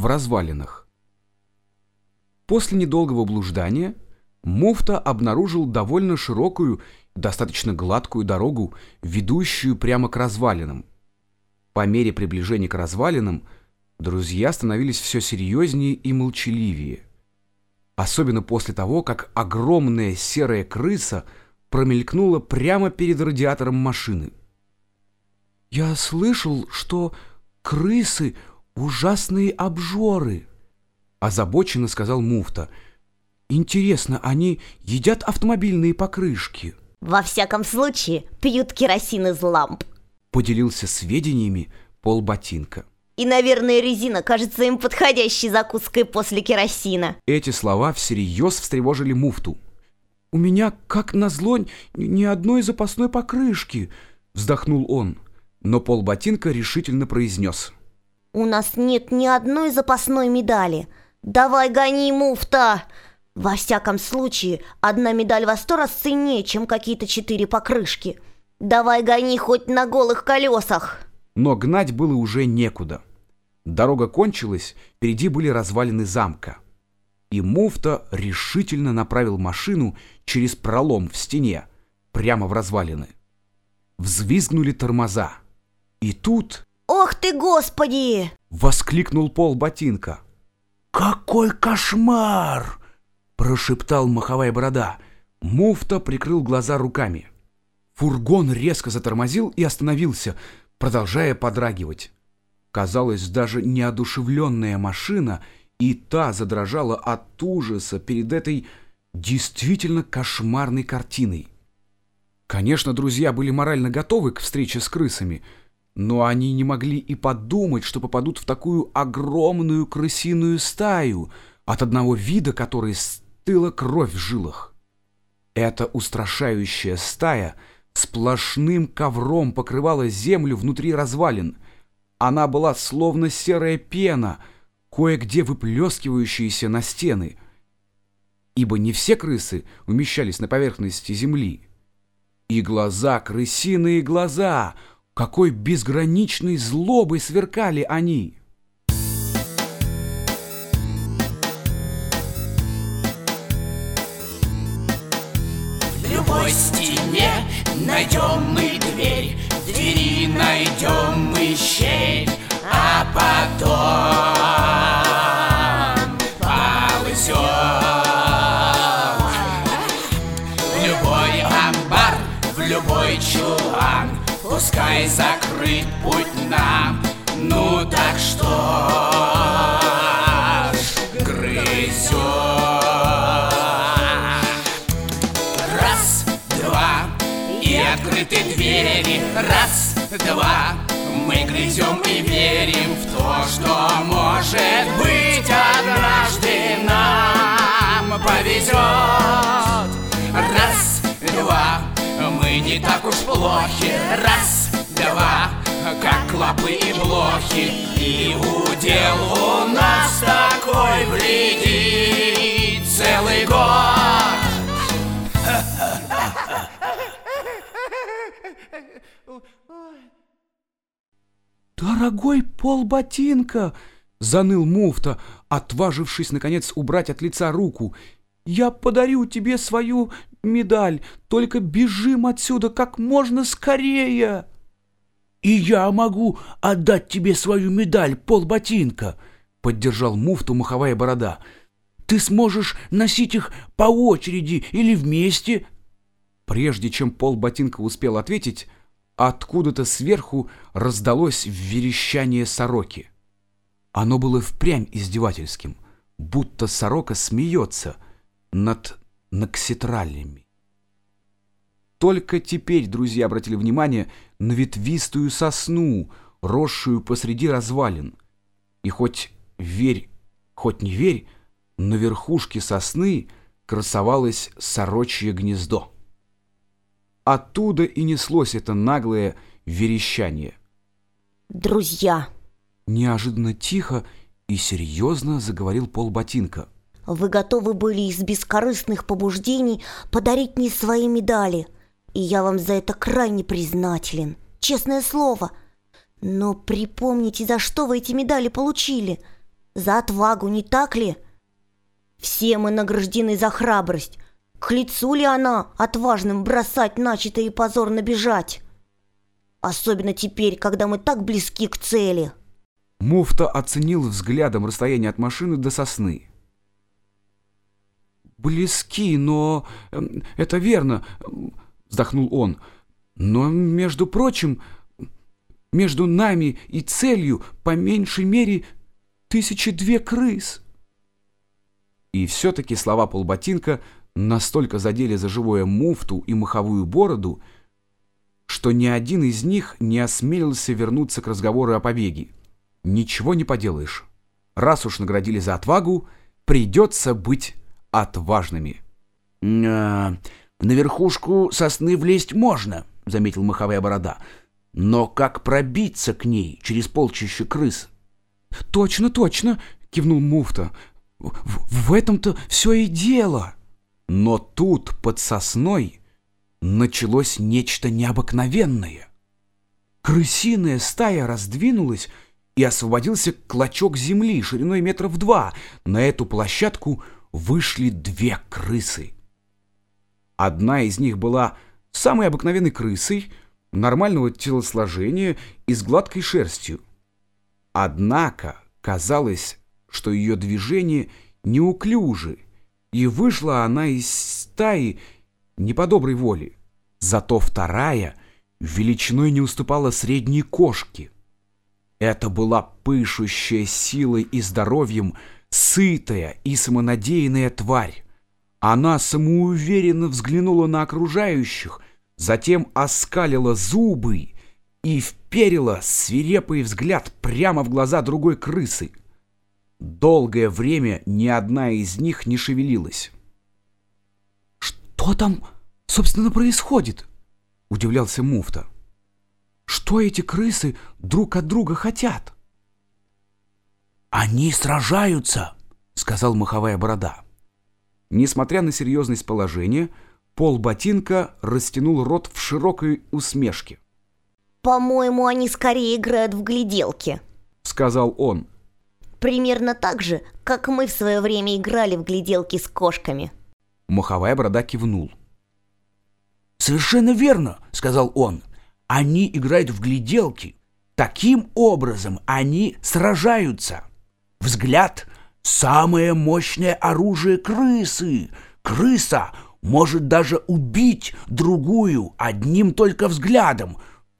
в развалинах. После недолгого блуждания муфта обнаружил довольно широкую, достаточно гладкую дорогу, ведущую прямо к развалинам. По мере приближения к развалинам друзья становились все серьезнее и молчаливее. Особенно после того, как огромная серая крыса промелькнула прямо перед радиатором машины. «Я слышал, что крысы — ужасные обжоры», — озабоченно сказал муфта. «Интересно, они едят автомобильные покрышки?» Во всяком случае, пьют керосин из ламп. Поделился сведениями полботинка. И, наверное, резина кажется им подходящей закуской после керосина. Эти слова всерьез встревожили муфту. «У меня, как назло, ни одной запасной покрышки», — вздохнул он. Но полботинка решительно произнес. «У нас нет ни одной запасной медали. Давай гони, муфта!» Во всяком случае, одна медаль во сто раз ценнее, чем какие-то четыре покрышки. Давай гони хоть на голых колесах. Но гнать было уже некуда. Дорога кончилась, впереди были развалины замка. И муфта решительно направил машину через пролом в стене, прямо в развалины. Взвизгнули тормоза. И тут... «Ох ты, господи!» — воскликнул пол ботинка. «Какой кошмар!» прошептал маховая борода. Муфта прикрыл глаза руками. Фургон резко затормозил и остановился, продолжая подрагивать. Казалось, даже неодушевленная машина и та задрожала от ужаса перед этой действительно кошмарной картиной. Конечно, друзья были морально готовы к встрече с крысами, но они не могли и подумать, что попадут в такую огромную крысиную стаю, от одного вида которой стыла кровь в жилах. Эта устрашающая стая сплошным ковром покрывала землю внутри развалин. Она была словно серая пена, кое-где выплескивающаяся на стены, ибо не все крысы умещались на поверхности земли. И глаза, крысиные глаза, какой безграничной злобой сверкали они! любой стене найдем мы дверь, в двери найдем мы щель, а потом пускай закрыт путь нам. Ну так что? открыты двери Раз, два Мы грызем и верим в то, что может быть Однажды нам повезет плохи Раз, два как клопы и блохи И удел у нас такой вредит целый год «Дорогой полботинка!» — заныл муфта, отважившись, наконец, убрать от лица руку. «Я подарю тебе свою медаль, только бежим отсюда как можно скорее!» «И я могу отдать тебе свою медаль, полботинка!» — поддержал муфту маховая борода. «Ты сможешь носить их по очереди или вместе?» Прежде чем полботинка успел ответить, Откуда-то сверху раздалось верещание сороки. Оно было впрямь издевательским, будто сорока смеется над накситралями. Только теперь друзья обратили внимание на ветвистую сосну, росшую посреди развалин. И хоть верь, хоть не верь, на верхушке сосны красовалось сорочье гнездо. Оттуда и неслось это наглое верещание. «Друзья!» Неожиданно тихо и серьезно заговорил полботинка. «Вы готовы были из бескорыстных побуждений подарить мне свои медали, и я вам за это крайне признателен, честное слово. Но припомните, за что вы эти медали получили. За отвагу, не так ли? Все мы награждены за храбрость. К лицу ли она отважным бросать начатое и позорно бежать? Особенно теперь, когда мы так близки к цели. Муфта оценил взглядом расстояние от машины до сосны. «Близки, но... эм, это верно», — вздохнул он. «Но, между прочим, между нами и целью, по меньшей мере, тысячи две крыс». И все-таки слова полботинка настолько задели за живое муфту и маховую бороду, что ни один из них не осмелился вернуться к разговору о побеге. Ничего не поделаешь. Раз уж наградили за отвагу, придется быть отважными. «На верхушку сосны влезть можно», — заметил маховая борода. «Но как пробиться к ней через полчища крыс?» «Точно, точно!» — кивнул муфта. «В, в этом-то все и дело!» Но тут, под сосной, началось нечто необыкновенное. Крысиная стая раздвинулась, и освободился клочок земли шириной метров два. На эту площадку вышли две крысы. Одна из них была самой обыкновенной крысой, нормального телосложения и с гладкой шерстью. Однако казалось, что ее движения неуклюжи, и вышла она из стаи не по доброй воле. Зато вторая величиной не уступала средней кошке. Это была пышущая силой и здоровьем, сытая и самонадеянная тварь. Она самоуверенно взглянула на окружающих, затем оскалила зубы и вперила свирепый взгляд прямо в глаза другой крысы. Долгое время ни одна из них не шевелилась. «Что там, собственно, происходит?» — удивлялся муфта. «Что эти крысы друг от друга хотят?» «Они сражаются!» — сказал маховая борода. Несмотря на серьезность положения, Пол Ботинка растянул рот в широкой усмешке. «По-моему, они скорее играют в гляделки», — сказал он. Примерно так же, как мы в свое время играли в гляделки с кошками. Маховая борода кивнул. «Совершенно верно», — сказал он. «Они играют в гляделки. Таким образом они сражаются. Взгляд — самое мощное оружие крысы. Крыса может уже убить другую одним только взглядом,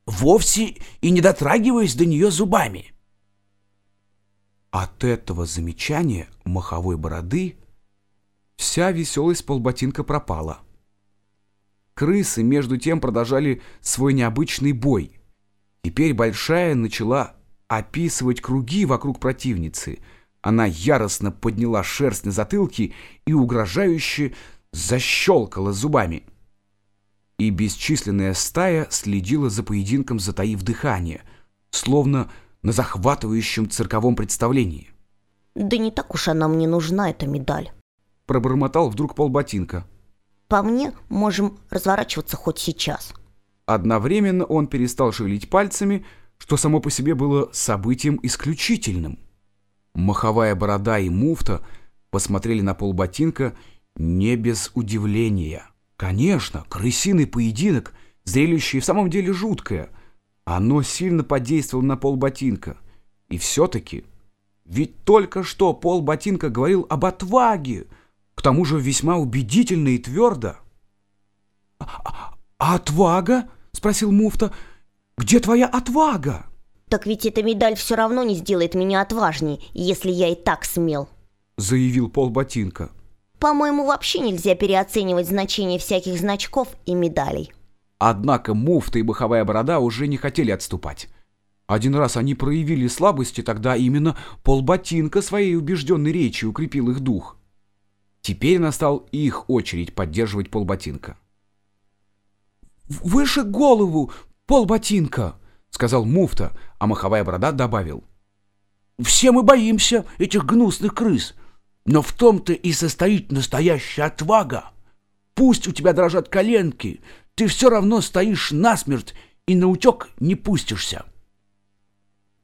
вовсе и не дотрагиваясь до нее зубами». От этого замечания маховой бороды вся веселость полботинка пропала. Крысы, между тем, продолжали свой необычный бой. Теперь Большая начала описывать круги вокруг противницы. Она яростно подняла шерсть на затылке и угрожающе защелкала зубами. И бесчисленная стая следила за поединком, затаив дыхание, словно на захватывающем цирковом представлении. Да не так уж она мне нужна, эта медаль. Пробормотал вдруг полботинка. По мне, можем разворачиваться хоть сейчас. Одновременно он перестал шевелить пальцами, что само по себе было событием исключительным. Маховая борода и муфта посмотрели на полботинка не без удивления. Конечно, крысиный поединок, зрелище в самом деле жуткое — оно сильно подействовало на полботинка. И все-таки, ведь только что полботинка говорил об отваге, к тому же весьма убедительно и твердо. «А, а отвага?» — спросил муфта. «Где твоя отвага?» «Так ведь эта медаль все равно не сделает меня отважней, если я и так смел», — заявил полботинка. «По-моему, вообще нельзя переоценивать значение всяких значков и медалей». Однако муфта и баховая борода уже не хотели отступать. Один раз они проявили слабости, тогда именно полботинка своей убежденной речи укрепил их дух. Теперь настал их очередь поддерживать полботинка. «Выше голову, полботинка!» — сказал муфта, а маховая борода добавил. «Все мы боимся этих гнусных крыс, но в том-то и состоит настоящая отвага. Пусть у тебя дрожат коленки, ты все равно стоишь насмерть и на утек не пустишься.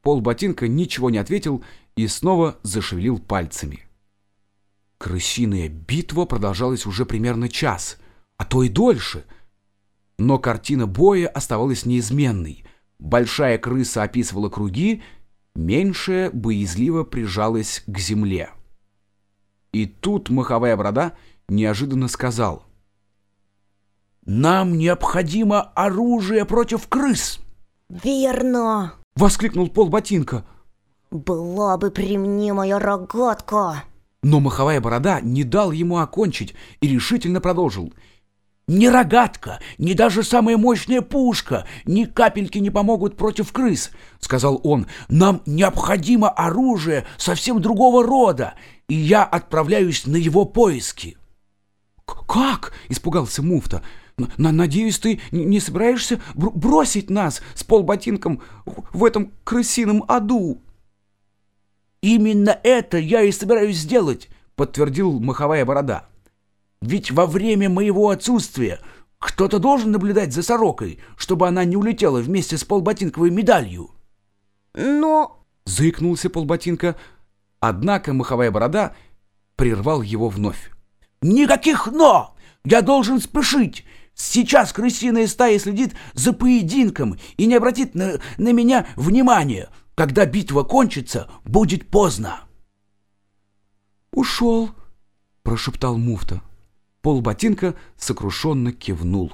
Пол ботинка ничего не ответил и снова зашевелил пальцами. Крысиная битва продолжалась уже примерно час, а то и дольше. Но картина боя оставалась неизменной. Большая крыса описывала круги, меньшая боязливо прижалась к земле. И тут маховая борода неожиданно сказал. «Нам необходимо оружие против крыс!» «Верно!» — воскликнул Пол Ботинка. «Была бы при мне моя рогатка!» Но маховая борода не дал ему окончить и решительно продолжил. «Ни рогатка, ни даже самая мощная пушка, ни капельки не помогут против крыс», — сказал он. «Нам необходимо оружие совсем другого рода, и я отправляюсь на его поиски». «Как?» — испугался муфта. «Надеюсь, ты не собираешься бросить нас с полботинком в этом крысином аду?» «Именно это я и собираюсь сделать», — подтвердил маховая борода. «Ведь во время моего отсутствия кто-то должен наблюдать за сорокой, чтобы она не улетела вместе с полботинковой медалью». «Но...» — заикнулся полботинка, однако маховая борода прервал его вновь. «Никаких «но!» Я должен спешить! Сейчас крысиная стая следит за поединком и не обратит на, на меня внимания. Когда битва кончится, будет поздно. «Ушел», — прошептал муфта. Пол ботинка сокрушенно кивнул.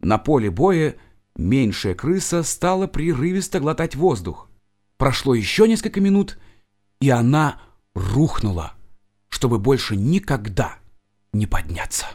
На поле боя меньшая крыса стала прерывисто глотать воздух. Прошло еще несколько минут, и она рухнула, чтобы больше никогда не подняться.